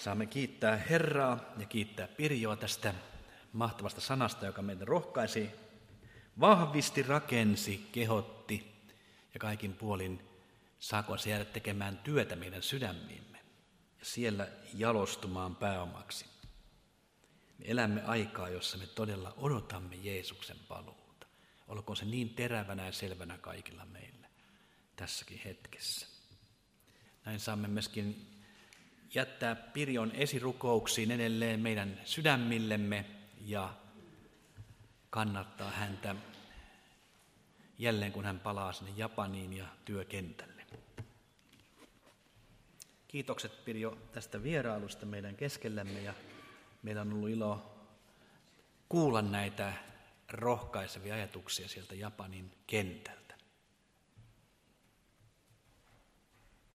Saamme kiittää Herraa ja kiittää Pirjoa tästä mahtavasta sanasta, joka meitä rohkaisi, vahvisti, rakensi, kehotti ja kaikin puolin saako se jäädä tekemään työtä meidän sydämiimme ja siellä jalostumaan pääomaksi. Me elämme aikaa, jossa me todella odotamme Jeesuksen paluuta. Olkoon se niin terävänä ja selvänä kaikilla meillä tässäkin hetkessä. Näin saamme myöskin jättää Pirjon esirukouksiin edelleen meidän sydämillemme ja kannattaa häntä jälleen, kun hän palaa sinne Japaniin ja työkentälle. Kiitokset Pirjo tästä vierailusta meidän keskellämme ja meillä on ollut ilo kuulla näitä rohkaisevia ajatuksia sieltä Japanin kentältä.